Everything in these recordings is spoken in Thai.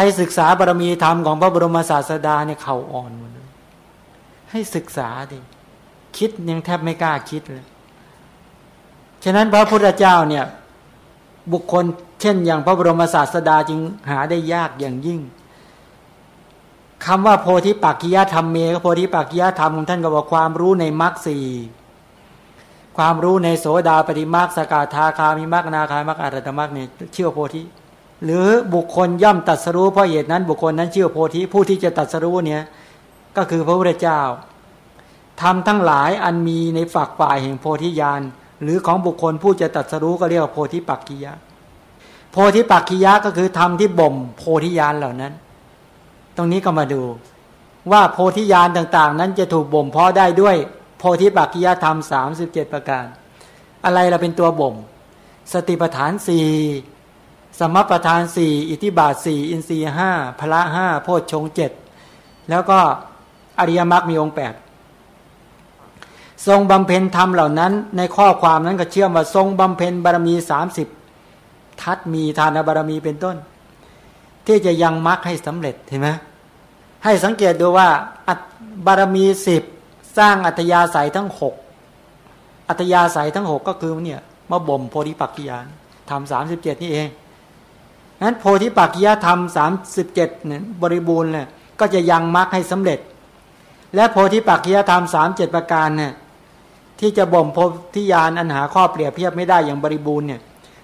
รศึกษาบารมีธรรมของพระบรมศาสดาเนี่ยเข่าอ่อนหมดเลยให้ศึกษาดิคิดยังแทบไม่กล้าคิดเลย ฉะนั้นพระพุทธเจ้าเนี่ย บุคคลเช่นอย่างพระบรมศาสดาจึงหาได้ยากอย่างยิ่งคำว่าโพธิปักกิยธรรมเมก็โพธิปักกิยธรรมของท่านก็บอกความรู้ในมรรคสี่ความรู้ในโสดาปฏิมรรคสกาธาคามิมรรคนาคามรรคอรัตมรรคเนี่ยชื่อโพธิ หรือบุคคลย่อมตัดสรู้เพราะเหตุนั้นบุคคลนั้นชื่อโพธิผู้ที่จะตัดสรู้เนี่ยก็คือพระพุทธเจ้าทำทั้งหลายอันมีในฝักฝ่ายแห่งโพธิญาณหรือของบุคคลผู้จะตัดสรู้ก็เรียกว่าโพธิปักกิยะ โพธิปักกิยะก็คือธรรมที่บ่มโพธิญาณเหล่านั้น ตรงนี้ก็มาดูว่าโพธิญาณต่างๆ นั้นจะถูกบ่มเพาะได้ด้วยโพธิปักกิยธรรมสามสิบเจ็ดประการ อะไรเราเป็นตัวบ่ม สติปัฏฐานสี่ สมประธานสี่อิทิบาทสี่อินทรีห้าพละห้าโพชฌงเจ็ดแล้วก็อริยมรรคมีองค์แปดทรงบำเพ็ญธรรมเหล่านั้น ในข้อความนั้นก็เชื่อมว่าทรงบำเพ็ญบารมีสามสิบทัดมีทานบารมีเป็นต้น ที่จะยังมรรคให้สำเร็จเห็นไหมให้สังเกตดูว่าบารมีสิบสร้างอัตยาศัยทั้งหกอัตยาศัยทั้งหกก็คือเนี่ยมาบ่มโพธิปักกิยานทำสามสิบเจ็ดนี่เอง นั้นโพธิปักกิยธรรมสามสิบเจ็ดเนี่ยบริบูรณ์เนี่ยก็จะยังมรรคให้สำเร็จ และโพธิปักกิยธรรมสามเจ็ดประการเนี่ยที่จะบ่มโพธิญาณอันหาข้อเปรียบเทียบไม่ได้อย่างบริบูรณ์เนี่ย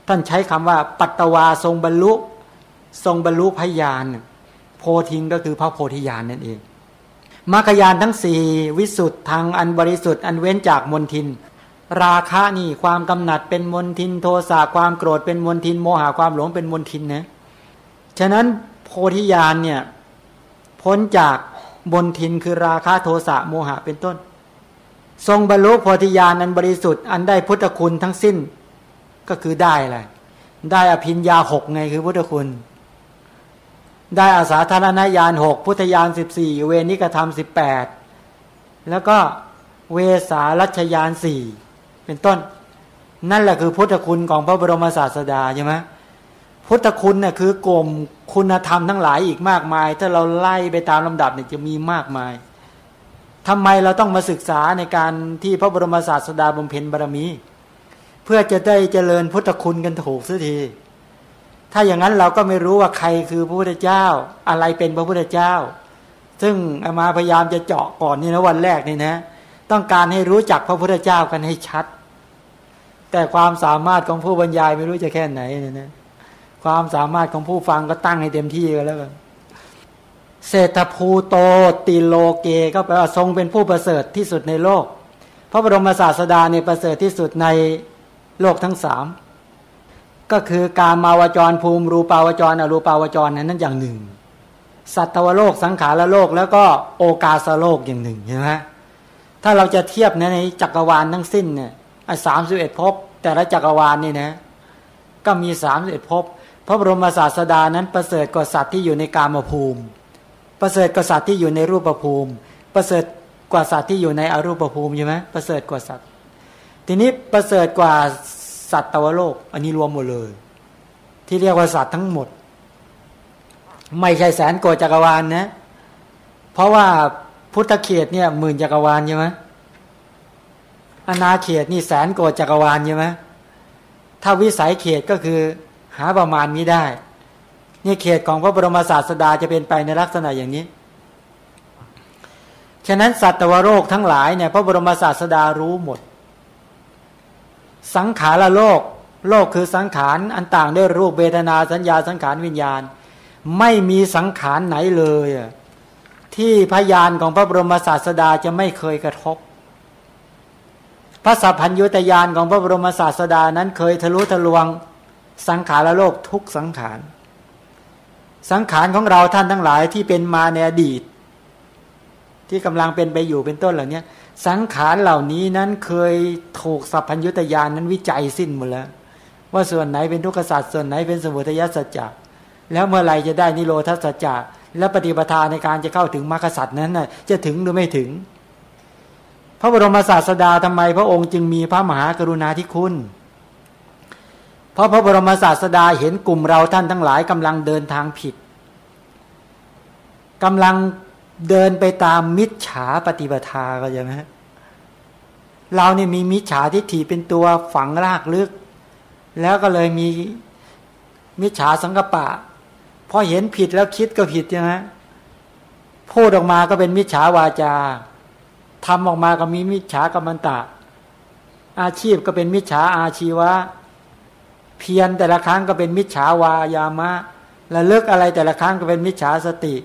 ท่านใช้คำว่าปัตตวาทรงบรรลุ ทรงบรรลุพยานโพธิงก็คือพระโพธิญาณนั่นเองมรรคยานทั้งสี่วิสุทธ์ทางอันบริสุทธิ์อันเว้นจากมนทิน ราคะนี่ความกำหนัดเป็นมนทินโทสะความโกรธเป็นมนทินโมหะความหลงเป็นมนทินนะฉะนั้นโพธิญาณเนี่ยพ้นจากมนทินคือราคะโทสะโมหะเป็นต้น ทรงบรรลุโพธิญาณอันบริสุทธิ์อันได้พุทธคุณทั้งสิ้นก็คือได้อะไรได้อภิญญาหกไงคือพุทธคุณ ได้อาสาธารณญาณหกพุทธญาณสิบสี่เวนิกธรรมสิบแปดแล้วก็เวสารัชยานสี่ เป็นต้น นั่นแหละคือพุทธคุณของพระบรมศาสดาใช่ไหมพุทธคุณเนี่ยคือกลมคุณธรรมทั้งหลายอีกมากมาย ถ้าเราไล่ไปตามลำดับเนี่ยจะมีมากมายทำไมเราต้องมาศึกษาในการที่พระบรมศาสดาบำเพ็ญบารมี เพื่อจะได้เจริญพุทธคุณกันถูกสักทีถ้าอย่างนั้นเราก็ไม่รู้ว่าใครคือพระพุทธเจ้า อะไรเป็นพระพุทธเจ้า ซึ่งอามาพยายามจะเจาะก่อนนี่นะวันแรกนี่นะ ต้องการให้รู้จักพระพุทธเจ้ากันให้ชัด แต่ความสามารถของผู้บรรยายไม่รู้จะแค่ไหนเนี่ยนะความสามารถของผู้ฟังก็ตั้งให้เต็มที่กันแล้วกันเศรษฐภูโตติโลเกก็แปลว่าทรงเป็นผู้ประเสริฐที่สุดในโลก พระบรมศาสดาเนี่ยประเสริฐที่สุดในโลกทั้งสามก็คือการมาวจรภูมิรูปาวจรอรูปาวจรนั้นนั้นอย่างหนึ่ง สัตวโลกสังขารโลกแล้วก็โอกาสโลกอย่างหนึ่งใช่ไหมถ้าเราจะเทียบในจักรวาลทั้งสิ้นเนี่ย สามสิบเอ็ดภพแต่ละจักรวาลนี่นะ ก็มีสามสิบเอ็ดภพพระบรมศาสดานั้นประเสริฐกว่าสัตว์ที่อยู่ในกามภูมิ ประเสริฐกว่าสัตว์ที่อยู่ในรูปภูมิ ประเสริฐกว่าสัตว์ที่อยู่ในอรูปภูมิใช่ไหมประเสริฐกว่าสัตว์ ทีนี้ประเสริฐกว่าสัตว์ตวโลก อันนี้รวมหมดเลย ที่เรียกว่าสัตว์ทั้งหมด ไม่ใช่แสนโกจักรวาลนะเพราะว่าพุทธเขตเนี่ยหมื่นจักรวาลใช่ไหม อนาเขตนี่แสนโกดจักรวาลใช่ไหมถ้าวิสัยเขตก็คือหาประมาณนี้ได้ นี่เขตของพระบรมศาสดาจะเป็นไปในลักษณะอย่างนี้ ฉะนั้นสัตวโรคทั้งหลายเนี่ยพระบรมศาสดารู้หมด สังขารโลก โลกคือสังขารอันต่างด้วยรูปเวทนาสัญญาสังขารวิญญาณ ไม่มีสังขารไหนเลย ที่พยานของพระบรมศาสดาจะไม่เคยกระทบ พระสัพพัญญุตยานของพระบรมศาสดานั้นเคยทะลุทะลวงสังขารโลกทุกสังขาร สังขารของเราท่านทั้งหลายที่เป็นมาในอดีต ที่กำลังเป็นไปอยู่เป็นต้นเหล่านี้สังขารเหล่านี้นั้นเคยถูกสัพพัญญุตยานนั้นวิจัยสิ้นหมดแล้ว ว่าส่วนไหนเป็นทุกขสัตว์ส่วนไหนเป็นสมุทัยสัจจะแล้วเมื่อไรจะได้นิโรธสัจจะและปฏิปทาในการจะเข้าถึงมรรคสัตว์นั้นน่ะจะถึงหรือไม่ถึง ระบรมศาสดาทำไมพระองค์จึงมีพระมหากรุณาธิคุณ เพราะพระบรมศาสดาเห็นกลุ่มเราท่านทั้งหลายกำลังเดินทางผิดกำลังเดินไปตามมิจฉาปฏิปทาก็ใช่ไหมเราเนี่ยมีมิจฉาทิฏฐิเป็นตัวฝังรากลึก แล้วก็เลยมีมิจฉาสังกปะพอเห็นผิดแล้วคิดก็ผิดใช่ไหมพูดออกมาก็เป็นมิจฉาวาจา ทำออกมาก็มีมิจฉากรรมตะ อาชีพก็เป็นมิจฉาอาชีวะ เพียรแต่ละครั้งก็เป็นมิจฉาวายามะระเลึกอะไรแต่ละครั้งก็เป็นมิจฉาสติ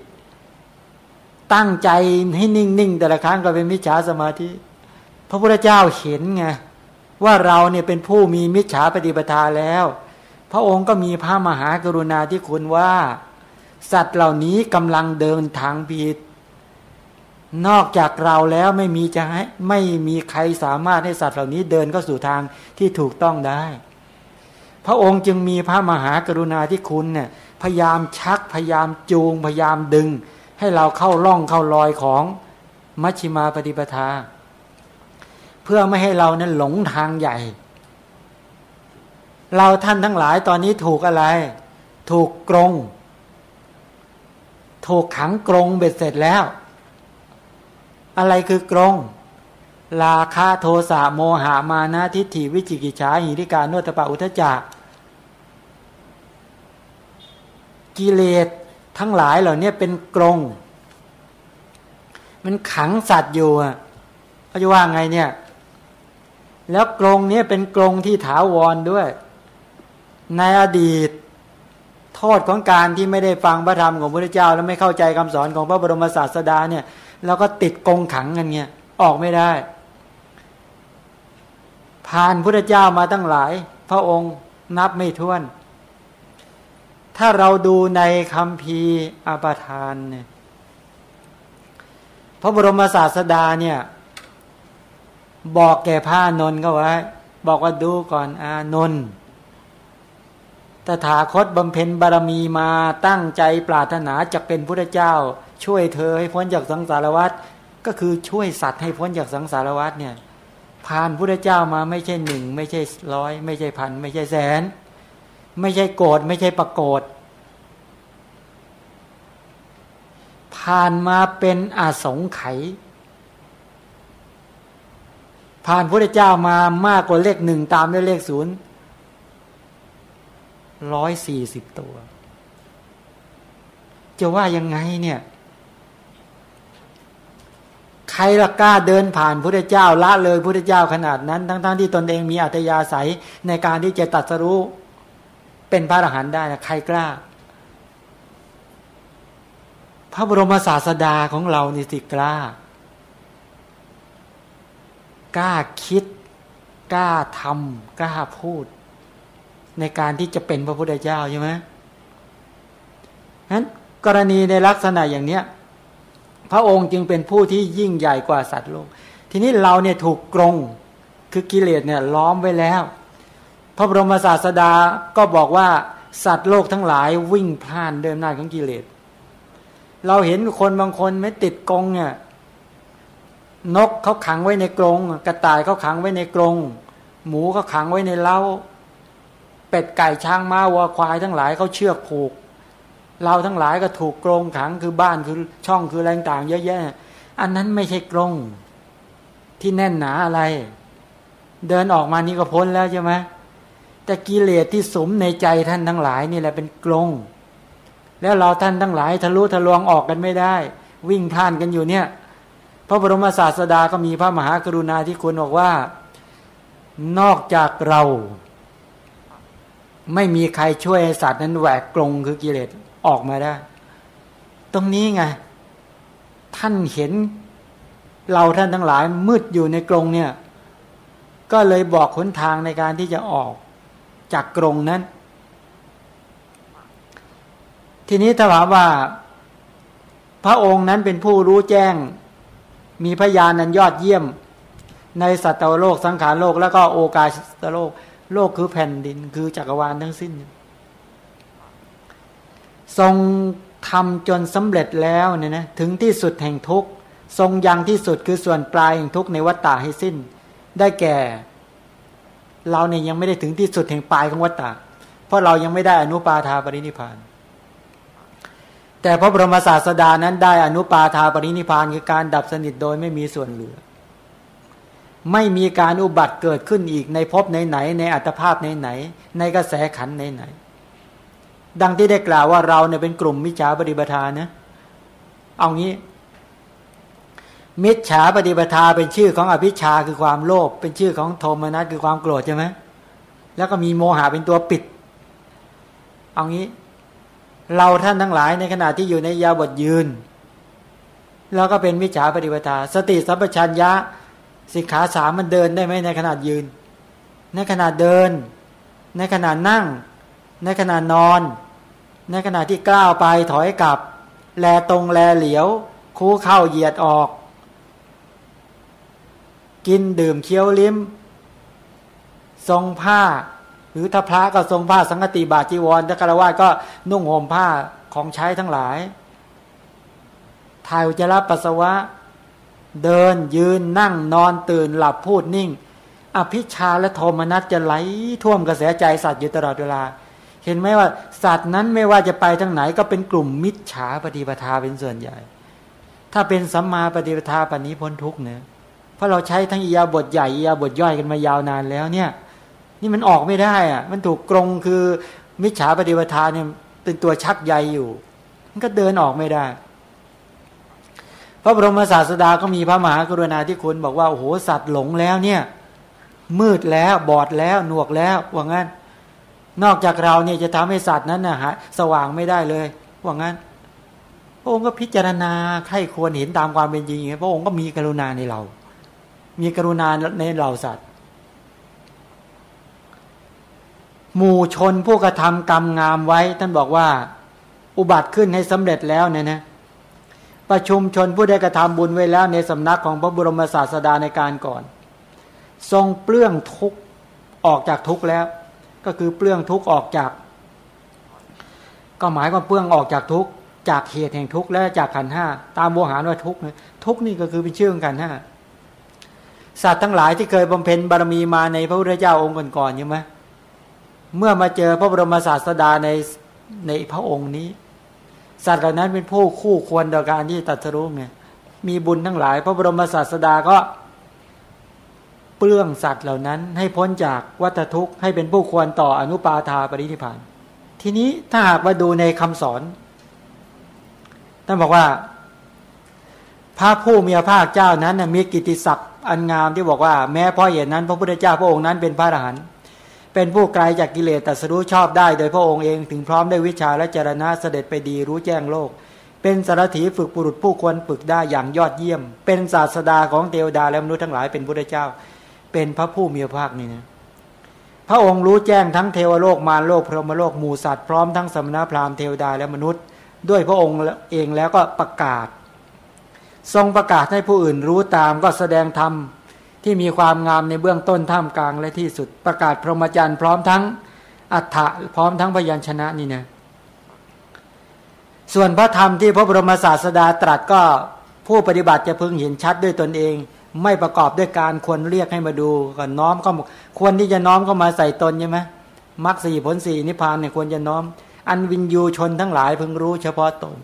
ตั้งใจให้นิ่งๆแต่ละครั้งก็เป็นมิจฉาสมาธิ พระพุทธเจ้าเห็นไงว่าเราเนี่ยเป็นผู้มีมิจฉาปฏิปทาแล้ว พระองค์ก็มีพระมหากรุณาที่คุณว่า สัตว์เหล่านี้กำลังเดินทางผิด นอกจากเราแล้วไม่มีจะให้ไม่มีใครสามารถให้สัตว์เหล่านี้เดินเข้าสู่ทางที่ถูกต้องได้ พระองค์จึงมีพระมหากรุณาที่คุณเนี่ยพยายามชักพยายามจูง พยายามดึง ให้เราเข้าล่องเข้ารอยของมัชฌิมาปฏิปทา เพื่อไม่ให้เรานั้นหลงทางใหญ่ เราท่านทั้งหลายตอนนี้ถูกอะไร ถูกกรง ถูกขังกรงเบ็ดเสร็จแล้ว อะไรคือกรงลาคาโทสะโมหามานะทิฏฐิวิจิกิจฉาหิริการนวตปะอุทจักกิเลสทั้งหลายเหล่านี้เป็นกรง มันขังสัตว์อยู่อะเขาจะว่าไงเนี่ย แล้วกรงนี้เป็นกรงที่ถาวรด้วย ในอดีต โทษของการที่ไม่ได้ฟังพระธรรมของพระเจ้า แล้วไม่เข้าใจคำสอนของพระบรมศาสดาเนี่ย แล้วก็ติดกงขังกันเนี่ยออกไม่ได้ผ่านพระเจ้ามาตั้งหลาย พระองค์นับไม่ถ้วน ถ้าเราดูในคำพีอาปาทานเนี่ยพระบรมศาสดาเนี่ย บอกแก่พระนนท์ก็ไว้ บอกว่าดูก่อนอานนท์ตถาคตบำเพ็ญบารมีมาตั้งใจปรารถนาจะเป็นพระเจ้า ช่วยเธอให้พ้นจากสังสารวัฏก็คือช่วยสัตว์ให้พ้นจากสังสารวัฏเนี่ยผ่านพระเจ้ามาไม่ใช่หนึ่งไม่ใช่ร้อยไม่ใช่พันไม่ใช่แสน ไม่ใช่โกรธไม่ใช่ประโกรธผ่านมาเป็นอาสงไขยผ่านพระเจ้ามามากกว่าเลขหนึ่งตามด้วยเลขศูนย์ร้อยสี่สิบตัว จะว่ายังไงเนี่ย ใครละกล้าเดินผ่านพระเจ้าละเลยพระเจ้าขนาดนั้น ทั้งๆทที่ตนเองมีอัตยาศัยในการที่จะตัดสรู้เป็นพระอรหันต์ได้นะใครกล้า พระบรมศาสดาของเรานี่สิกล้า กล้าคิด กล้าทำกล้าพูด ในการที่จะเป็นพระพุทธเจ้าใช่ไหมนั้นกรณีในลักษณะอย่างเนี้ย พระองค์จึงเป็นผู้ที่ยิ่งใหญ่กว่าสัตว์โลก ทีนี้เราเนี่ยถูกกรงคือกิเลสเนี่ยล้อมไว้แล้ว พระบรมศาสดาก็บอกว่าสัตว์โลกทั้งหลายวิ่งพล่านเดิมหน้าของกิเลส เราเห็นคนบางคนไม่ติดกรงเนี่ยนกเขาขังไว้ในกรงกระต่ายเขาขังไว้ในกรงหมูเขาขังไว้ในเล้า เป็ดไก่ช้างม้าวัวควายทั้งหลายเขาเชือกผูก เราทั้งหลายก็ถูกกรงขังคือบ้านคือช่องคือแรงต่างเยอะแยะ อันนั้นไม่ใช่กรงที่แน่นหนาอะไร เดินออกมานี่ก็พ้นแล้วใช่ไหมแต่กิเลสที่สมในใจท่านทั้งหลายนี่แหละเป็นกลงแล้วเราท่านทั้งหลายทะลุทะลวงออกกันไม่ได้ วิ่งท่านกันอยู่เนี่ย พระบรมศาสดาก็มีพระมหากรุณาที่คุณบอกว่า นอกจากเรา ไม่มีใครช่วยสัตว์นั้นแหวกกลงคือกิเลส ออกมาได้ ตรงนี้ไง ท่านเห็นเราท่านทั้งหลายมืดอยู่ในกรงเนี่ย ก็เลยบอกหนทางในการที่จะออกจากกรงนั้น ทีนี้ถ้าถามว่า พระองค์นั้นเป็นผู้รู้แจ้ง มีพยานนันยอดเยี่ยม ในสัตวโลกสังขารโลกแล้วก็โอกาสโลก โลกคือแผ่นดินคือจักรวาลทั้งสิ้น ทรงทำจนสำเร็จแล้วเนี่ยนะถึงที่สุดแห่งทุกทรงยังที่สุดคือส่วนปลายแห่งทุกในวัฏฏะให้สิ้น ได้แก่ เราเนี่ยยังไม่ได้ถึงที่สุดแห่งปลายของวัฏฏะเพราะเรายังไม่ได้อนุปาทาปรินิพาน แต่พระบรมศาสดานั้นได้อนุปาทาปรินิพานคือการดับสนิทโดยไม่มีส่วนเหลือ ไม่มีการอุบัติเกิดขึ้นอีกในภพไหนๆในอัตภาพไหนๆในกระแสขันไหนๆ ดังที่ได้กล่าวว่าเราเนี่ยเป็นกลุ่มมิจฉาปฏิปทานะ เอางี้ มิจฉาปฏิปทาเป็นชื่อของอภิชาคือความโลภเป็นชื่อของโทมนัสคือความโกรธใช่ไหมแล้วก็มีโมหะเป็นตัวปิด เอางี้ เราท่านทั้งหลายในขณะที่อยู่ในยาบทยืนเราก็เป็นมิจฉาปฏิปทา สติสัมปชัญญะสิกขาสามมันเดินได้ไหมในขณะยืน ในขณะเดิน ในขณะนั่ง ในขณะนอน ในขณะที่ก้าวไปถอยกลับ แลตรงแลเหลียว คู่เข้าเหยียดออก กินดื่มเคี้ยวลิ้ม ทรงผ้า หรือถ้าพระก็ทรงผ้าสังกติบาจีวรถ้าคารวะก็นุ่งห่มผ้าของใช้ทั้งหลายถ่ายอุจจาระปัสสาวะ เดินยืนนั่งนอนตื่นหลับพูดนิ่ง อภิชาและโทมนัสจะไหลท่วมกระแสใจสัตว์อยู่ตลอดเวลา เห็นไหมว่าสัตว์นั้นไม่ว่าจะไปทางไหนก็เป็นกลุ่มมิจฉาปฏิปทาเป็นส่วนใหญ่ ถ้าเป็นสัมมาปฏิปทาปณิพ้นทุกเนะเพราะเราใช้ทั้งอียาบทใหญ่อียาบทย่อยกันมายาวนานแล้วเนี่ย นี่มันออกไม่ได้อะ มันถูกกรงคือมิจฉาปฏิปทาเนี่ยเป็นตัวชักใยอยู่ มันก็เดินออกไม่ได้ พระบรมศาสดาก็มีพระมหากรุณาธิคุณบอกว่าโอ้โหสัตว์หลงแล้วเนี่ย มืดแล้วบอดแล้วหนวกแล้วว่างั้น นอกจากเราเนี่ยจะทำให้สัตว์นั้นนะฮะสว่างไม่ได้เลยว่างั้น พระองค์ก็พิจารณาใครควรเห็นตามความเป็นจริงพระองค์ก็มีกรุณาในเรา มีกรุณาในเราสัตว์ หมู่ชนผู้กระทำกรรมงามไว้ ท่านบอกว่า อุบัติขึ้นให้สำเร็จแล้วเนี่ยนะประชุมชนผู้ได้กระทำบุญไว้แล้ว ในสำนักของพระบรมศาสดาในการก่อน ทรงเปลื้องทุกออกจากทุกแล้ว ก็คือเปลื้องทุกออกจาก ก็หมายว่าเปลื้องออกจากทุกจากเหตุแห่งทุกและจากขันห้าตามโวหารว่าทุกทุกนี่ก็คือเป็นชื่อของขันห้าสัตว์ทั้งหลายที่เคยบำเพ็ญบารมีมาในพระพุทธเจ้าองค์ก่อนๆใช่ไหมเมื่อมาเจอพระบรมศาสดาในในพระองค์นี้ สัตว์เหล่านั้นเป็นผู้คู่ควรต่อการที่ตัดสรุปไงมีบุญทั้งหลาย พระบรมศาสดาก็ เปลื้องสัตว์เหล่านั้น ให้พ้นจากวัฏทุกข์ให้เป็นผู้ควรต่ออนุปาทาปรินิพาน ทีนี้ถ้าหากมาดูในคำสอนท่านบอกว่า พระผู้มีพระภาคเจ้านั้นมีกิติศักดิ์อันงามที่บอกว่าแม้เพราะเหตุนั้น พระพุทธเจ้าพระองค์นั้นเป็นพระอรหันต์เป็นผู้ไกลจากกิเลสแตัสรู้ชอบได้ โดยพระองค์เองถึงพร้อมได้วิชาและจรณะเสด็จไปดีรู้แจ้งโลก เป็นสารถีฝึกบุรุษผู้ควรฝึกได้อย่างยอดเยี่ยม เป็นศาสดาของเทวดาและมนุษย์ทั้งหลายเป็นพระเจ้า เป็นพระผู้มีพระภาคนี่นะพระองค์รู้แจ้งทั้งเทวโลกมารโลกพรหมโลกหมู่สัตว์พร้อมทั้งสมณพราหมณ์เทวดาและมนุษย์ ด้วยพระองค์เองแล้วก็ประกาศ ทรงประกาศให้ผู้อื่นรู้ตามก็แสดงธรรมที่มีความงามในเบื้องต้นท่ามกลางและที่สุดประกาศพรหมจรรย์พร้อมทั้งอัฏฐะพร้อมทั้งพยัญชนะนี่นะส่วนพระธรรมที่พระบรมศาสดาตรัสก็ผู้ปฏิบัติจะพึงเห็นชัดด้วยตนเอง ไม่ประกอบด้วยการควรเรียกให้มาดูก็น้อมก็ควรที่จะน้อมเข้ามาใส่ตนใช่ไหมมรรคสี่ผลสี่นิพพานเนี่ยควรจะน้อม อันวินยูชนทั้งหลายพึงรู้เฉพาะตน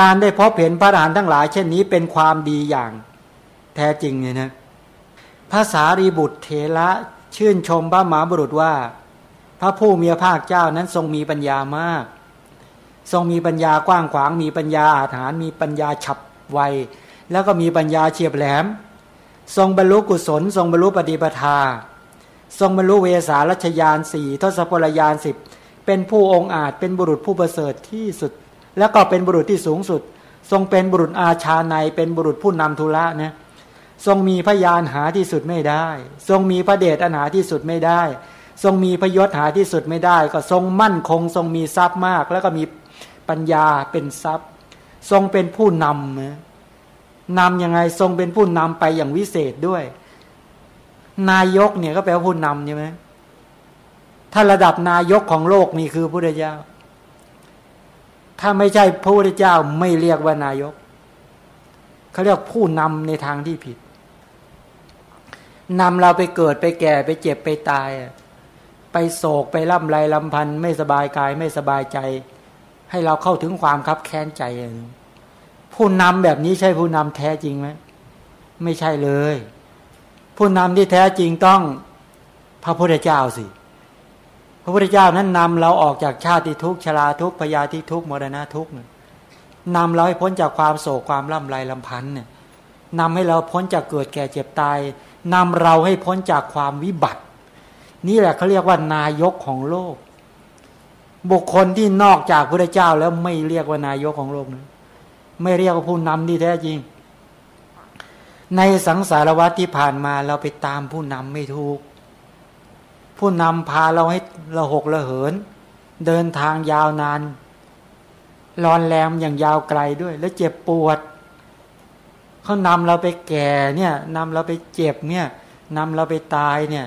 การได้พบเห็นพระอรหันต์ทั้งหลาย เช่นนี้เป็นความดีอย่างแท้จริงเนี่ยนะภาษารีบุตรเถระชื่นชมพระมหาบุรุษว่า พระผู้มีพระภาคเจ้านั้นทรงมีปัญญามาก ทรงมีปัญญากว้างขวางมีปัญญาอาถรรมีปัญญาฉับไว แล้วก็มีปัญญาเฉียบแหลม ทรงบรรลุกุศล ทรงบรรลุปฏิปทา ทรงบรรลุเวสารัชยานสี่ทศพลยานสิบเป็นผู้องอาจเป็นบุรุษผู้ประเสริฐที่สุด แล้วก็เป็นบุรุษที่สูงสุด ทรงเป็นบุรุษอาชาในเป็นบุรุษผู้นำธุระนะทรงมีพยานหาที่สุดไม่ได้ ทรงมีพระเดชอันหาที่สุดไม่ได้ ทรงมีพยศหาที่สุดไม่ได้ ก็ทรงมั่นคง ทรงมีทรัพย์มาก แล้วก็มีปัญญาเป็นทรัพย์ ทรงเป็นผู้นำนะ นำยังไงทรงเป็นผู้นำไปอย่างวิเศษด้วย นายกเนี่ยก็แปลว่าผู้นำใช่ไหมถ้าระดับนายกของโลกนี่คือพระพุทธเจ้า ถ้าไม่ใช่พระพุทธเจ้าไม่เรียกว่านายก เขาเรียกผู้นำในทางที่ผิดนำเราไปเกิดไปแก่ไปเจ็บไปตาย ไปโศกไปร่ำไรลำพันธ์ไม่สบายกายไม่สบายใจ ให้เราเข้าถึงความคับแค้นใจ ผู้นำแบบนี้ใช่ผู้นำแท้จริงไหมไม่ใช่เลย ผู้นำที่แท้จริงต้องพระพุทธเจ้าสิ พระพุทธเจ้านั้นนำเราออกจากชาติทุกชราทุกพยาธิทุกมรณะทุกข์นำเราให้พ้นจากความโศกความล่ำไรลำพันธ์เนี่ยนำให้เราพ้นจากเกิดแก่เจ็บตายนำเราให้พ้นจากความวิบัติ นี่แหละเขาเรียกว่านายกของโลก บุคคลที่นอกจากพระเจ้าแล้วไม่เรียกว่านายกของโลกนะ ไม่เรียกว่าผู้นำที่แท้จริง ในสังสารวัตที่ผ่านมาเราไปตามผู้นำไม่ถูก ผู้นำพาเราให้ระหกระเหิน เดินทางยาวนานรอนแรมอย่างยาวไกลด้วย แล้วเจ็บปวดเขานำเราไปแก่เนี่ยนำเราไปเจ็บเนี่ยนำเราไปตายเนี่ย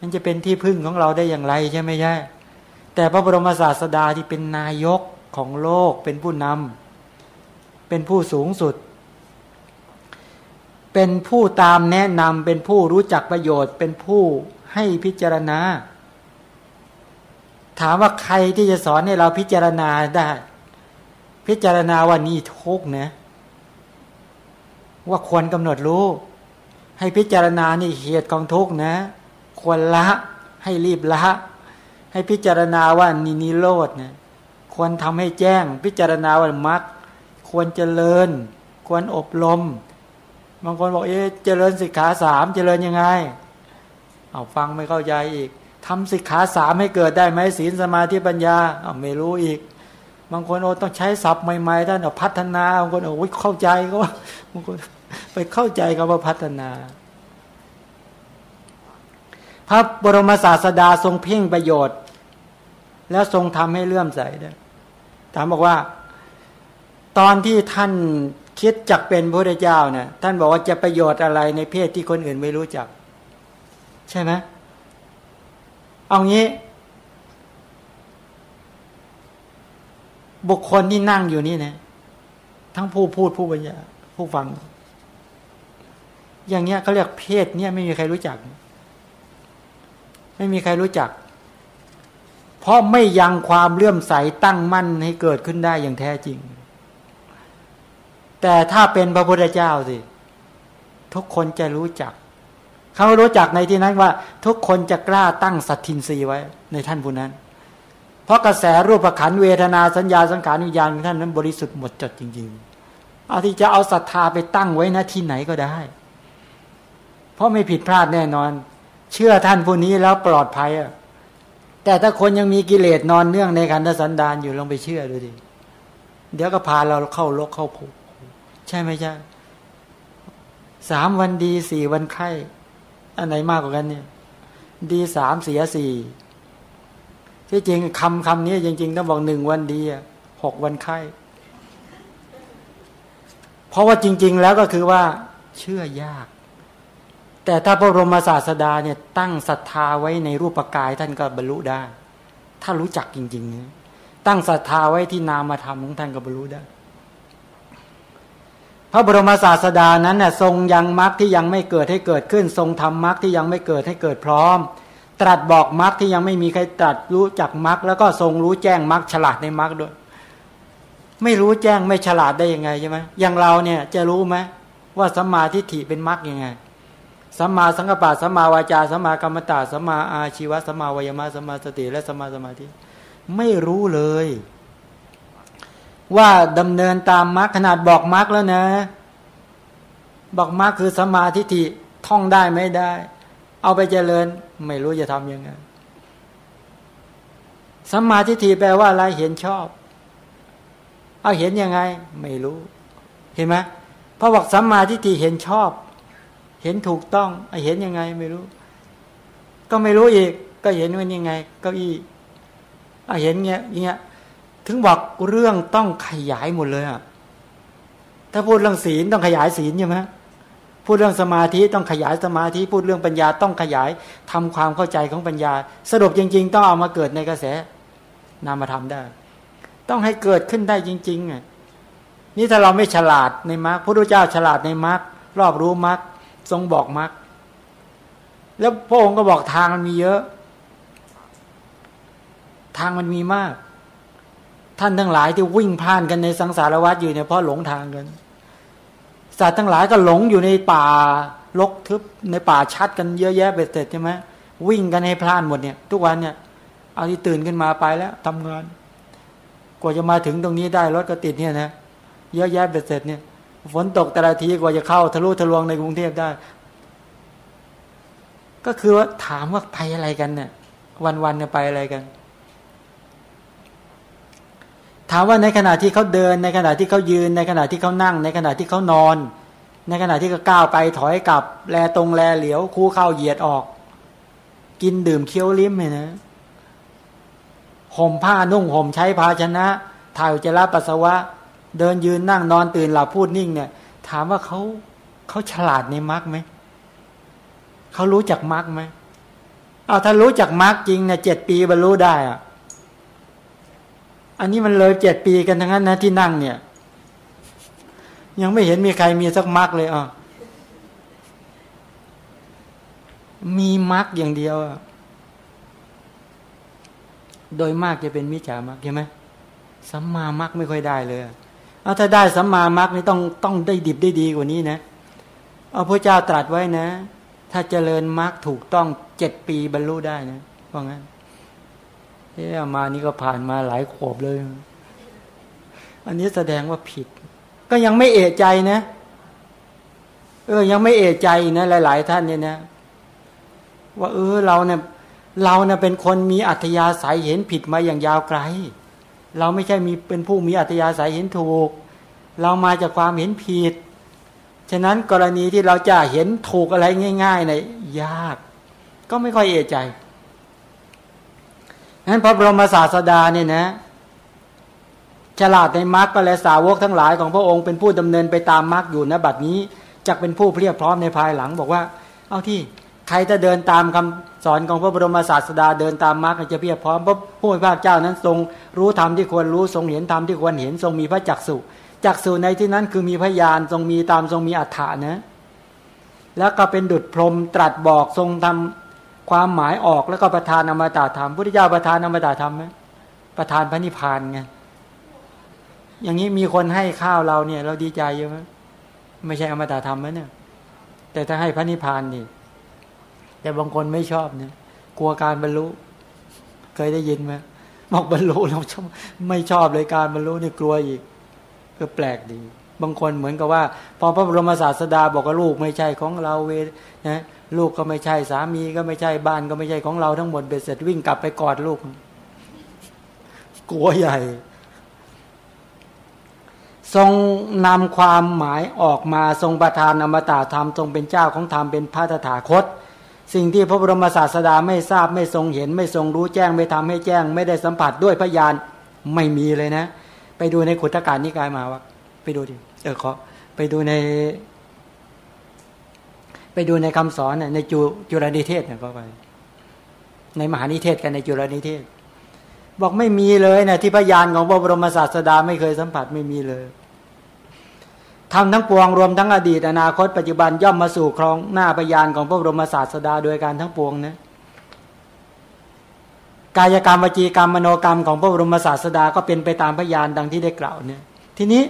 มันจะเป็นที่พึ่งของเราได้อย่างไรใช่ไหมใช่แต่พระบรมศาสดาที่เป็นนายกของโลกเป็นผู้นำ เป็นผู้สูงสุด เป็นผู้ตามแนะนำเป็นผู้รู้จักประโยชน์ เป็นผู้ให้พิจารณา ถามว่าใครที่จะสอนให้เราพิจารณาได้ พิจารณาว่านี่ทุกนะว่าควรกำหนดรู้ ให้พิจารณานี่เหตุของทุกนะ ควรละให้รีบละให้พิจารณาว่านินิโรธนะควรทำให้แจ้ง พิจารณาว่ามักค ควรเจริญ ควรอบรม บางคนบอกเอ๊ะเจริญสิกขาสามเจริญยังไง เอาฟังไม่เข้าใจอีกทำสิกขาสามให้เกิดได้ไหมศีลสมาธิปัญญาเอาไม่รู้อีก บางคนโอ้ต้องใช้ศัพท์ใหม่ๆท่านเอาพัฒนาบางคนโอ้เข้าใจก็บางคนไปเข้าใจกับว่าพัฒนาพระบรมศาสดาทรงเพ่งประโยชน์ แล้วทรงทำให้เลื่อมใสได้ถามบอกว่า ตอนที่ท่านคิดจักเป็นพระเจ้าเนี่ยท่านบอกว่าจะประโยชน์อะไรในเพศที่คนอื่นไม่รู้จัก ใช่ไหมเอางี้ บุคคลที่นั่งอยู่นี่เนะทั้งผู้พูดผู้บรรยายผู้ฟัง อย่างเงี้ยเขาเรียกเพศเนี่ยไม่มีใครรู้จัก ไม่มีใครรู้จัก เพราะไม่ยังความเลื่อมใสตั้งมั่นให้เกิดขึ้นได้อย่างแท้จริง แต่ถ้าเป็นพระพุทธเจ้าสิ ทุกคนจะรู้จัก เขารู้จักในที่นั้นว่า ทุกคนจะกล้าตั้งสัตทินรีไว้ในท่านผู้นั้น เพราะกระแสรูปขันเวทนาสัญญาสังขารวิญญาณท่านนั้นบริสุทธิ์หมดจดจริงๆเอาที่จะเอาศรัทธาไปตั้งไว้นะที่ไหนก็ได้ เพราะไม่ผิดพลาดแน่นอน เชื่อท่านผู้นี้แล้วปลอดภัยอะแต่ถ้าคนยังมีกิเลสนอนเนื่องในขันธสันดานอยู่ลองไปเชื่อดูดิ เดี๋ยวก็พาเราเข้าลกเข้าผูก ใช่ไหมใช่สามวันดีสี่วันไข้ อันไหนมากกว่ากันเนี่ย ดีสามเสียสี่ที่จริงคำคำนี้จริงๆต้องบอกหนึ่งวันดีหกวันไข้เพราะว่าจริง ๆ แล้วก็คือว่าเชื่อยาก แต่ถ้าพระบรมศาสดาเนี่ยตั้งศรัทธาไว้ในรูปกายท่านก็บรรลุได้ ถ้ารู้จักจริงๆนตั้งศรัทธาไว้ที่นามธรรมของท่านก็บรรลุได้ พระบรมศาสดานั้นน่ยทรงยังมรรคที่ยังไม่เกิดให้เกิดขึ้น ทรงทำมรรคที่ยังไม่เกิดให้เกิดพร้อม ตรัสบอกมรรคที่ยังไม่มีใครตรัสรู้จักมรรคแล้วก็ทรงรู้แจ้งมรรคฉลาดในมรรคด้วย ไม่รู้แจ้งไม่ฉลาดได้ยังไงใช่ไหมอย่างเราเนี่ยจะรู้ไหมว่าสัมมาทิฏฐิเป็นมรรคยังไงสัมมาสังกปะสัมมาวาจาสัมมากรรมตาสัมมาอาชีวะสัมมาวิยมะสัมมาสติและสัมมาสมาธิ ไม่รู้เลย ว่าดำเนินตามมรรคขนาดบอกมรรคแล้วนะ บอกมรรคคือสัมมาทิฏฐิท่องได้ไม่ได้ เอาไปเจริญ ไม่รู้จะทำยังไงสัมมาทิฏฐิแปลว่าอะไรเห็นชอบ เอาเห็นยังไง ไม่รู้ เห็นไหมพระบอกสัมมาทิฏฐิเห็นชอบ เห็นถูกต้องไอเห็นยังไง ไม่รู้ ก็ไม่รู้อีก ก็เห็นว่ายังไง ก็อีอเห็นเงี้ยเงี้ย ถึงบอกเรื่องต้องขยายหมดเลยอะถ้าพูดเรื่องศีลต้องขยายศีลใช่ไหมพูดเรื่องสมาธิต้องขยายสมาธิพูดเรื่องปัญญาต้องขยายทำความเข้าใจของปัญญา สรุปจริง ๆ ต้องเอามาเกิดในกระแสนามธรรมได้ ต้องให้เกิดขึ้นได้จริงๆอะนี่ถ้าเราไม่ฉลาดในมรรคพระพุทธเจ้าฉลาดในมรรครอบรู้มรรคทรงบอกมรรคแล้วพระองค์ก็บอกทางมันมีเยอะ ทางมันมีมาก ท่านทั้งหลายที่วิ่งผ่านกันในสังสารวัฏอยู่เนี่ยเพราะหลงทางกันสัตว์ทั้งหลายก็หลงอยู่ในป่าลกทึบในป่าชัดกันเยอะแยะไปเสร็จใช่ไหมวิ่งกันให้พลานหมดเนี่ย ทุกวันเนี่ย เอาที่ตื่นขึ้นมาไปแล้วทำงานกว่าจะมาถึงตรงนี้ได้รถก็ติดเนี่ยนะเยอะแยะไปเสร็จเนี่ย ฝนตกแต่ละทีกว่าจะเข้าทะลุทะลวงในกรุงเทพได้ ก็คือว่าถามว่าไปอะไรกันเนี่ย วันๆเนี่ยไปอะไรกัน ถามว่าในขณะที่เขาเดิน ในขณะที่เขายืน ในขณะที่เขานั่ง ในขณะที่เขานอน ในขณะที่เขาก้าวไปถอยกลับ แลตรงแลเหลียว คู่เข้าเหยียดออก กินดื่มเคี้ยวลิ้มเลยนะห่มผ้านุ่งห่มใช้ภาชนะถ่ายอุจจาระปัสสาวะ เดินยืนนั่งนอนตื่นหลับพูดนิ่งเนี่ย ถามว่าเขาเขาฉลาดในมรรคไหมเขารู้จักมรรคไหมเอาถ้ารู้จักมรรคจริงเนี่ยเจ็ดปีบรรลุได้อะ อันนี้มันเลยเจ็ดปีกันทั้งนั้นนะที่นั่งเนี่ย ยังไม่เห็นมีใครมีสักมักเลยอะมีมักอย่างเดียวอะโดยมากจะเป็นมิจฉามักใช่ไหมสัมมามักไม่ค่อยได้เลยเอาถ้าได้สัมมามักนี่ต้องต้องได้ดิบได้ดีกว่านี้นะเอาพระเจ้าตรัสไว้นะ ถ้าเจริญมักถูกต้องเจ็ดปีบรรลุได้นะเพราะงั้น เอ๊ะมานี่ก็ผ่านมาหลายขวบเลย อันนี้แสดงว่าผิด ก็ยังไม่เอะใจนะ เออ ยังไม่เอะใจนะหลาย ๆ ท่านเนี่ยนะ ว่า เออเราเนี่ยเราเนี่ยเป็นคนมีอัธยาศัยเห็นผิดมาอย่างยาวไกล เราไม่ใช่มีเป็นผู้มีอัธยาศัยเห็นถูก เรามาจากความเห็นผิด ฉะนั้นกรณีที่เราจะเห็นถูกอะไรง่ายๆเนี่ยยาก ก็ไม่ค่อยเอะใจ นั้นพระบรมศาสดาเนี่ยนะ ฉลาดในมรรคและสาวกทั้งหลายของพระองค์เป็นผู้ดำเนินไปตามมรรคอยู่นะบัดนี้จะเป็นผู้เพียบพร้อมในภายหลัง บอกว่า เอาที่ใครจะเดินตามคำสอนของพระบรมศาสดาเดินตามมรรคจะเพียบพร้อมเพราะผู้พระเจ้านั้นทรง รู้ธรรมที่ควรรู้ทรงเห็นธรรมที่ควรเห็นทรงมีพระจักสุจักสุในที่นั้นคือมีพยานทรงมีตามทรงมีอัฏฐานะ แล้วก็เป็นดุจพรมตรัสบอกทรงทำ ความหมายออกแล้วก็ประทานอมตะธรรมพุทธเจ้าประทานอมตะธรรมไหมประทานพระนิพพานไงอย่างนี้มีคนให้ข้าวเราเนี่ย เราดีใจเยอะไหมไม่ใช่อมตะธรรมไหมเนี่ย แต่ถ้าให้พระนิพพานนี่แต่บางคนไม่ชอบเนี่ยกลัวการบรรลุ เคยได้ยินไหมบอกบรรลุเราชอบไม่ชอบเลยการบรรลุนี่กลัวอีกก็แปลกดี บางคนเหมือนกับว่า พอพระบรมศาสดาบอกว่าลูกไม่ใช่ของเราเวนะลูกก็ไม่ใช่สามีก็ไม่ใช่บ้านก็ไม่ใช่ของเราทั้งหมดเบ็ดเสร็จวิ่งกลับไปกอดลูก กลัวใหญ่ ทรงนำความหมายออกมาทรงประทานอมตะธรรมทรงเป็นเจ้าของธรรมเป็นพระตถาคต สิ่งที่พระบรมศาสดาไม่ทราบไม่ทรงเห็น ไม่ทรงรู้แจ้งไม่ทำให้แจ้ง ไม่ได้สัมผัสด้วยพยานไม่มีเลยนะ ไปดูในขุทการนิกายมาวะ ไปดูดิเออขอไปดูใน ไปดูในคำสอนในจุจุรนิเทศเนี่ยก็ไปในมหานิเทศกันในจุรนิเทศ บอกไม่มีเลยนะที่พยานของพระบรมศาสดาไม่เคยสัมผัสไม่มีเลยทำทั้งปวงรวมทั้งอดีต อนาคตปัจจุบันย่อมมาสู่ครองหน้าพยานของพระบรมศาสดาโดยการทั้งปวงนะกายกรรมวจีกรรมมโนกรรมของพระบรมศาสดาก็เป็นไปตามพยานดังที่ได้กล่าวเนี่ย ทีนี้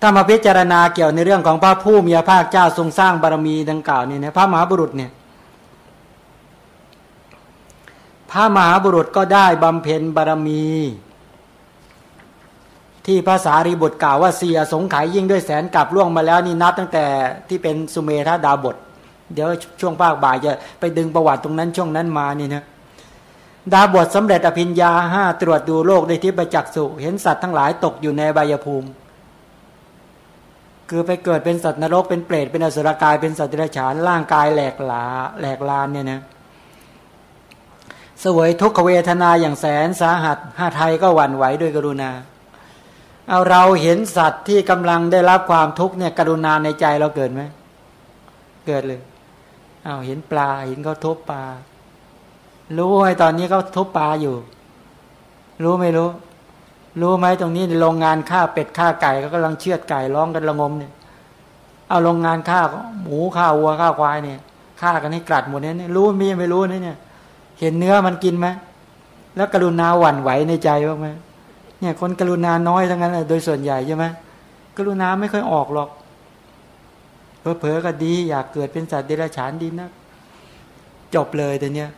ถ้ามาพิจารณาเกี่ยวในเรื่องของพระผู้มีพระภาคเจ้าทรงสร้างบารมีดังกล่าวนี่นะพระมหาบุรุษเนี่ยพระมหาบุรุษก็ได้บำเพ็ญบารมี ที่ภาษารีบุตรกล่าวว่าเสียสงไขยยิ่งด้วยแสนกับล่วงมาแล้วนี่นับตั้งแต่ที่เป็นสุเมธาดาบท เดี๋ยวช่วงภาคบ่ายจะไปดึงประวัติตรงนั้นช่วงนั้นมานี่นะดาบทสำเร็จอภิญญาห้าตรวจดูโลกได้ที่ประจักษ์สุเห็นสัตว์ทั้งหลายตกอยู่ในใบยภูมิ คือไปเกิดเป็นสัตว์นรกเป็นเปรตเป็นอสุรกายเป็นสัตว์เดรัจฉานร่างกายแหลกหลาแหลกลานเนี่ยนะสวยทุกขเวทนาอย่างแสนสาหัสห้าไทยก็หวั่นไหวด้วยกรุณาเอาเราเห็นสัตว์ที่กำลังได้รับความทุกข์เนี่ยกรุณาในใจเราเกิดไหมเกิดเลยเอาเห็นปลาเห็นเขาทุบปลารู้ไหมตอนนี้เขาทุบปลาอยู่ รู้ไม่รู้ รู้ไหมตรงนี้โรงงานฆ่าเป็ดฆ่าไก่ก็กำลังเชือดไก่ร้องกันระงมเนี่ย เอาโรงงานฆ่าหมูฆ่าวัวฆ่าควายเนี่ยฆ่ากันให้กลัดหมดเนี่ยรู้มีไม่รู้นี่เนี่ย เห็นเนื้อมันกินไหมแล้วกรุณาหวั่นไหวในใจบ้างไหมเนี่ยคนกรุณาน้อยทั้งนั้นเลยโดยส่วนใหญ่ใช่ไหมกรุณาไม่ค่อยออกหรอกเพอๆก็ดี อยากเกิดเป็นสัตว์เดรัจฉานดีนะจบเลยแต่เนี้ย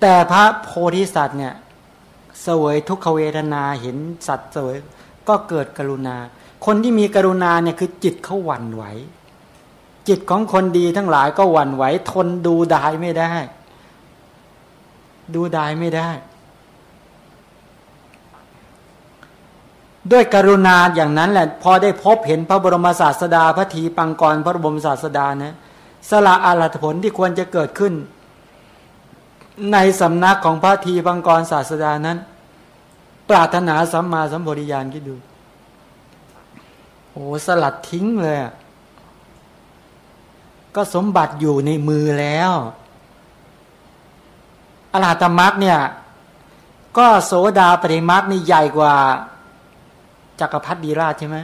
แต่พระโพธิสัตว์เนี่ย เสวยทุกขเวทนาเห็นสัตว์เสวยก็เกิดกรุณา คนที่มีกรุณาเนี่ยคือจิตเขาหวั่นไหว จิตของคนดีทั้งหลายก็หวั่นไหว ทนดูดายไม่ได้ ดูดายไม่ได้ ด้วยกรุณาอย่างนั้นแหละ พอได้พบเห็นพระบรมศาสดาพระทีปังกรพระบรมศาสดานะสละอารัตผลที่ควรจะเกิดขึ้น ในสำนักของพระทีปังกรศาสดานั้น ปรารถนาสัมมาสัมโพธิญาณคิดดู โอ้สลัดทิ้งเลยก็สมบัติอยู่ในมือแล้วอรหัตมรักเนี่ย ก็โสดาปริมรักนี่ใหญ่กว่าจักรพรรดิราชใช่ไหม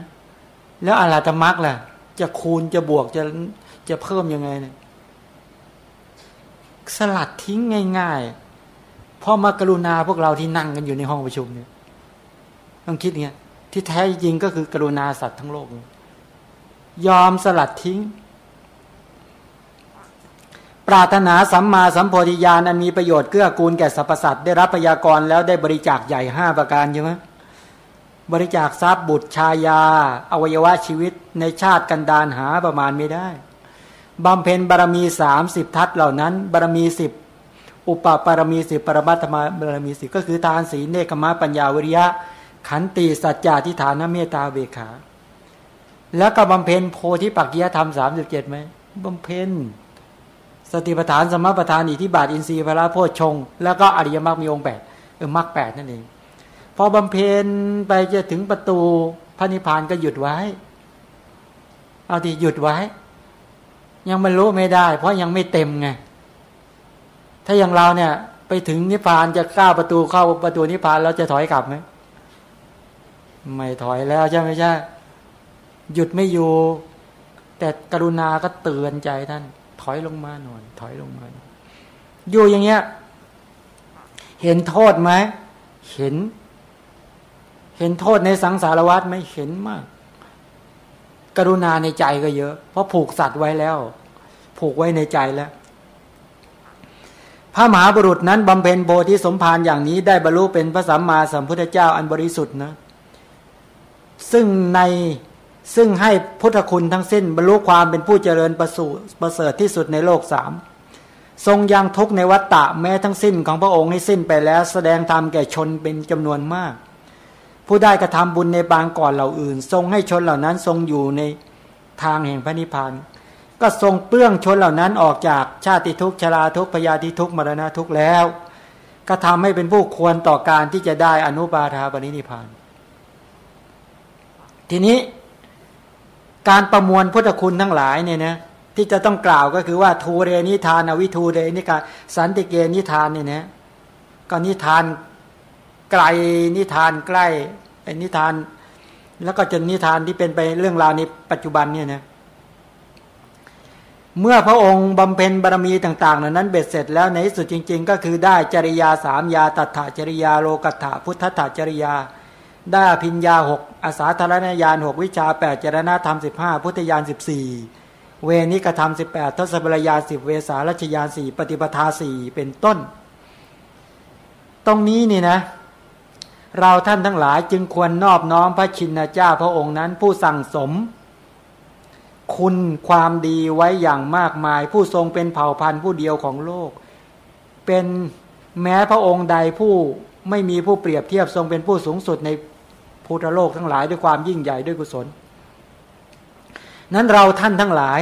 แล้วอรหัตมรักล่ะ จะคูณจะบวกจะจะเพิ่มยังไงเนี่ย สลัดทิ้งง่ายๆพอมากรุณาพวกเราที่นั่งกันอยู่ในห้องประชุมเนี่ยต้องคิดเงี้ยที่แท้จริงก็คือกรุณาสัตว์ทั้งโลก ยอมสลัดทิ้ง ปรารถนาสัมมาสัมโพธิญาณอันมีประโยชน์เกื้อกูลแก่สรรพสัตว์ได้รับพยากรแล้วได้บริจาคใหญ่ห้าประการใช่ไหมบริจาคทรัพย์บุตรชายา อวัยวะชีวิตในชาติกันดานหาประมาณไม่ได้ บำเพ็ญบารมีสามสิบทัศเหล่านั้น บารมีสิบอุปปารมีสิบปรมัตถมาบารมีสิบก็คือทานศีลเนคขมะปัญญาวิริยะ ขันติสัจจะทิฏฐานเมตตาเบขา แล้วก็บำเพ็ญโพธิปักกิยธรรมสามสิบเจ็ดไหมบำเพ็ญสติปัฏฐานสมปัฏฐานอิทิบาทอินทรีย์พระโพชงแล้วก็อริยมรรคมีองค์แปดเออมรรคแปดนั่นเองพอบำเพ็ญไปจะถึงประตูพระนิพพานก็หยุดไว้ เอาที่หยุดไว้ ยังบรรลุไม่ได้ เพราะยังไม่เต็มไง ถ้าอย่างเราเนี่ย ไปถึงนิพพานจะก้าวประตูเข้าประตูนิพพานเราจะถอยกลับไหมไม่ถอยแล้วใช่ไหมใช่ หยุดไม่อยู่ แต่กรุณาก็เตือนใจท่าน ถอยลงมาหน่อย ถอยลงมา อยู่อย่างเงี้ย เห็นโทษไหม เห็น เห็นโทษในสังสารวัฏไหมเห็นมาก กรุณาในใจก็เยอะ เพราะผูกสัตว์ไว้แล้ว ผูกไว้ในใจแล้ว พระมหาบุรุษนั้นบำเพ็ญโพธิสมภารอย่างนี้ได้บรรลุเป็นพระสัมมาสัมพุทธเจ้าอันบริสุทธิ์นะ ซึ่งในซึ่งให้พุทธคุณทั้งสิ้นบรรลุความเป็นผู้เจริญประสูประเสริฐที่สุดในโลกสามทรงยังทุกในวัฏฏะแม้ทั้งสิ้นของพระองค์ให้สิ้นไปแล้ว แสดงธรรมแก่ชนเป็นจำนวนมาก ผู้ได้กระทำบุญในบางก่อนเหล่าอื่น ทรงให้ชนเหล่านั้นทรงอยู่ในทางแห่งพระนิพพานก็ทรงเปลื้องชนเหล่านั้นออกจากชาติทุกชราทุกพยาธิทุกมรณะทุกแล้ว ก็ทำให้เป็นผู้ควรต่อการที่จะได้อนุปาทาปรินิพาน ทีนี้การประมวลพุทธคุณทั้งหลายเนี่ยนะที่จะต้องกล่าวก็คือว่าทูเรนิทานอวิทูเรนิทานสันติเกนิทานเนี่ยนะก็นิทานไกลนิทานใกล้ ไอ้นิทาน แล้วก็จะนิทานที่เป็นไปเรื่องราวในปัจจุบันเนี่ยนะเมื่อพระองค์บำเพ็ญบารมีต่างๆเหล่านั้นเบ็ดเสร็จแล้วในที่สุดจริง ๆ ก็คือได้จริยาสามญาตัตถจริยาโลกัตถพุทธัตถจริยา ได้พิญญาหกอาสาธารณญาณหกวิชาแปดจรณธรรมสิบห้าพุทธญาณสิบสี่เวนิกธรรมสิบแปดทศบรยาสิบเวสารัชยาสี่ปฏิปทาสี่เป็นต้น ตรงนี้นี่นะ เราท่านทั้งหลายจึงควรนอบน้อมพระชินเจ้าพระองค์นั้น ผู้สั่งสม คุณความดีไว้อย่างมากมาย ผู้ทรงเป็นเผ่าพันธุ์ผู้เดียวของโลก เป็นแม้พระองค์ใดผู้ไม่มีผู้เปรียบเทียบทรงเป็นผู้สูงสุดในพุทธโลกทั้งหลายด้วยความยิ่งใหญ่ด้วยกุศล นั้นเราท่านทั้งหลาย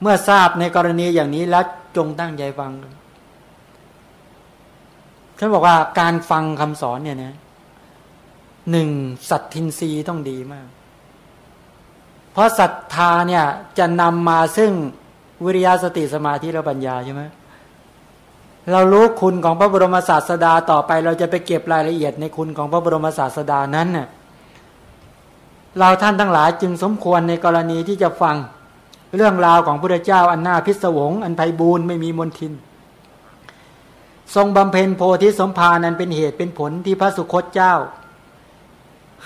เมื่อทราบในกรณีอย่างนี้แล้วจงตั้งใจฟังท่านบอกว่าการฟังคำสอนเนี่ยนะ หนึ่งสัตทินรีต้องดีมาก เพราะศรัทธาเนี่ยจะนำมาซึ่งวิริยะสติสมาธิและปัญญาใช่ไหมเรารู้คุณของพระบรมศาสดาต่อไป เราจะไปเก็บรายละเอียดในคุณของพระบรมศาสดานั้นเน่ยเราท่านทั้งหลายจึงสมควรในกรณีที่จะฟังเรื่องราวของพระเจ้าอันน่าพิศวง อันไพบูรณ์ไม่มีมนทิน ทรงบำเพ็ญโพธิสมภานั้นเป็นเหตุเป็นผลที่พระสุคตเจ้า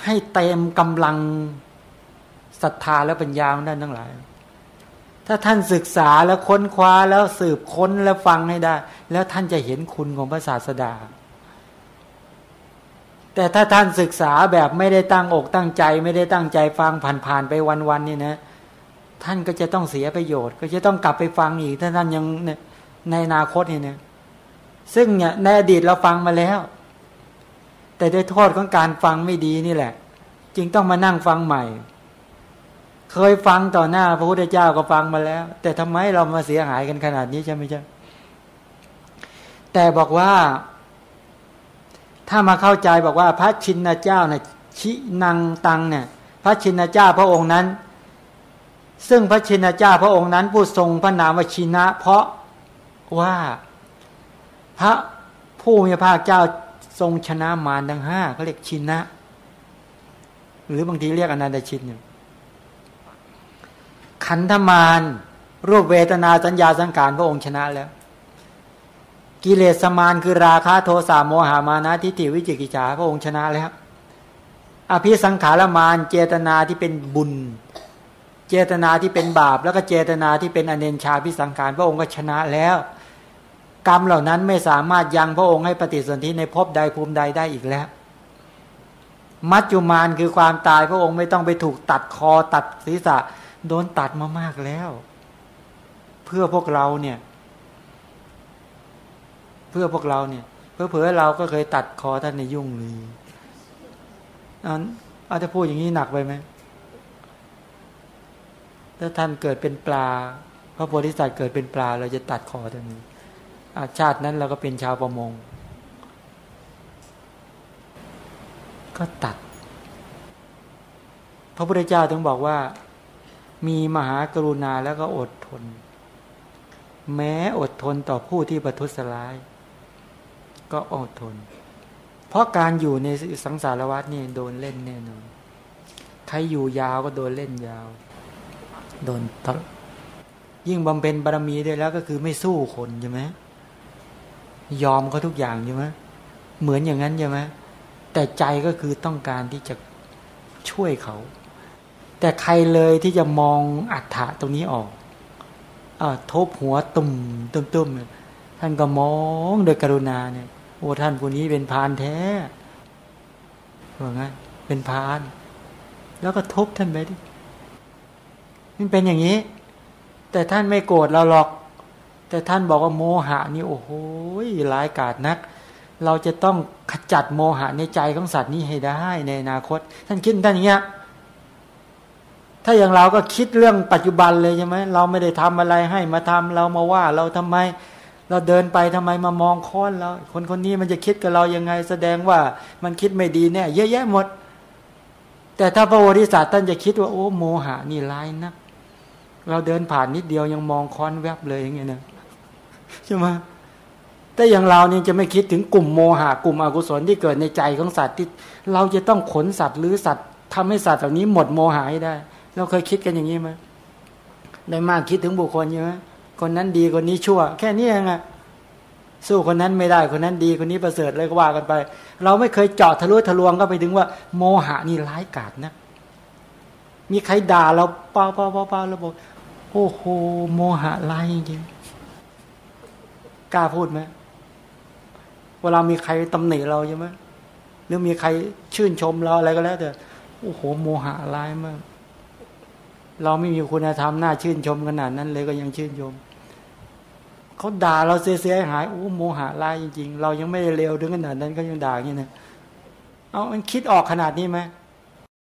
ให้เต็มกำลังศรัทธาและปัญญาของด้านทั้งหลาย ถ้าท่านศึกษาแล้วค้นคว้าแล้วสืบค้นแล้วฟังให้ได้ แล้วท่านจะเห็นคุณของพระศาสดา แต่ถ้าท่านศึกษาแบบไม่ได้ตั้งอกตั้งใจ ไม่ได้ตั้งใจฟังผ่านๆไปวันๆนี่นะท่านก็จะต้องเสียประโยชน์ ก็จะต้องกลับไปฟังอีก ถ้าท่านยังในอนาคตนี่นะซึ่งเนี่ยในอดีตเราฟังมาแล้ว แต่ด้วยโทษของการฟังไม่ดีนี่แหละ จึงต้องมานั่งฟังใหม่ เคยฟังต่อหน้าพระพุทธเจ้าก็ฟังมาแล้ว แต่ทำไมเรามาเสียหายกันขนาดนี้ใช่ไหมจ๊ะแต่บอกว่า ถ้ามาเข้าใจบอกว่า พระชินเจ้าเนะชินังตังเนี่ย พระชินเจ้าพระองค์นั้น ซึ่งพระชินเจ้าพระองค์นั้น ผู้ทรงพระนามวชินะ เพราะว่าพระผู้มีพระเจ้า ทรงชนะมารทั้งห้าเขาเรียกชินะ หรือบางทีเรียกอนันตชินขันธมารรูปเวทนาสัญญาสังขารพระองค์ชนะแล้ว กิเลสมารคือราคะโทสะโมหามานะทิฏฐิวิจิกิจฉาพระองค์ชนะแล้วอภิสังขารมารเจตนาที่เป็นบุญ เจตนาที่เป็นบาป แล้วก็เจตนาที่เป็นอเนนชาพิสังขารพระองค์ก็ชนะแล้ว กรรมเหล่านั้นไม่สามารถยังพระองค์ให้ปฏิสนธิในภพใดภูมิใดได้อีกแล้ว มัจจุมานคือความตายพระองค์ไม่ต้องไปถูกตัดคอตัดศีรษะ โดนตัดมามากแล้ว เพื่อพวกเราเนี่ย เพื่อพวกเราเนี่ยเพื่อเผื่อเราก็เคยตัดคอท่านในยุ่งเลยอันอาจจะพูดอย่างนี้หนักไปไหมถ้าท่านเกิดเป็นปลาพระโพธิสัตว์เกิดเป็นปลาเราจะตัดคอท่านนี้ ชาตินั้นเราก็เป็นชาวประมง ก็ตัด พระพุทธเจ้าถึงบอกว่า มีมหากรุณาแล้วก็อดทน แม้อดทนต่อผู้ที่ประทุษร้าย ก็อดทน เพราะการอยู่ในสังสารวัฏนี่โดนเล่นแน่นอนใครอยู่ยาวก็โดนเล่นยาว โดนตยิ่งบำเพ็ญบารมีได้แล้วก็คือไม่สู้คนใช่ไหม ยอมเขาทุกอย่างใช่ไหมเหมือนอย่างนั้นใช่ไหมแต่ใจก็คือต้องการที่จะช่วยเขา แต่ใครเลยที่จะมองอัฏฐะตรงนี้ออกอทบหัวตุ่มตุ่มตุ่มท่านก็มองโดยกรุณาเนี่ย โอ้ท่านผู้นี้เป็นพานแท้ว่างั้นเป็นพาน แล้วก็ทบท่านไปดิมันเป็นอย่างนี้ แต่ท่านไม่โกรธเราหรอก แต่ท่านบอกว่าโมหะนี่โอ้โหร้ายกาจนัก เราจะต้องขจัดโมหะในใจของสัตว์นี้ให้ได้ในอนาคต ท่านคิดท่านอย่างเงี้ยถ้าอย่างเราก็คิดเรื่องปัจจุบันเลยใช่ไหมเราไม่ได้ทำอะไรให้มาทำเรามาว่าเราทำไม เราเดินไปทำไมมามองค้อนเราคนคนนี้มันจะคิดกับเรายังไง แสดงว่ามันคิดไม่ดีเนี่ยเยอะแยะหมด แต่ถ้าพระโพธิสัตว์ท่านจะคิดว่าโอ้โมหะนี่ร้ายนักเราเดินผ่านนิดเดียวยังมองค้อนแวบเลยอย่างเงี้ยนะ ใช่ไหมแต่อย่างเราเนี่ยจะไม่คิดถึงกลุ่มโมหะกลุ่มอกุศลที่เกิดในใจของสัตว์ที่ เราจะต้องขนสัตว์หรือสัตว์ทำให้สัตว์เหล่านี้หมดโมหะได้ เราเคยคิดกันอย่างนี้ไหมได้มากคิดถึงบุคคลใช่ไหมคนนั้นดีคนนี้ชั่ว แค่นี้เองอะสู้คนนั้นไม่ได้คนนั้นดีคนนี้ประเสริฐเลยก็ว่ากันไป เราไม่เคยเจาะทะลุทะลวงก็ไปถึงว่า โมหะนี่ร้ายกาจนะมีใครด่าเราเปล่าเปล่าเปล่าเปล่าบอกโอ้โหโมหะร้ายจริง กล้าพูดไหมเวลามีใครตำหนิเราใช่ไหมหรือมีใครชื่นชมเราอะไรก็แล้ว แต่โอ้โหโมหะร้ายมาก เราไม่มีคุณธรรมน่าชื่นชมขนาดนั้นเลยก็ยังชื่นชมเขาด่าเราเสียหายโอ้โมหะร้ายจริง ๆ เรายังไม่ได้เลวถึงขนาดนั้นก็ยังด่าอย่างนี้นะเอามันคิดออกขนาดนี้ไหม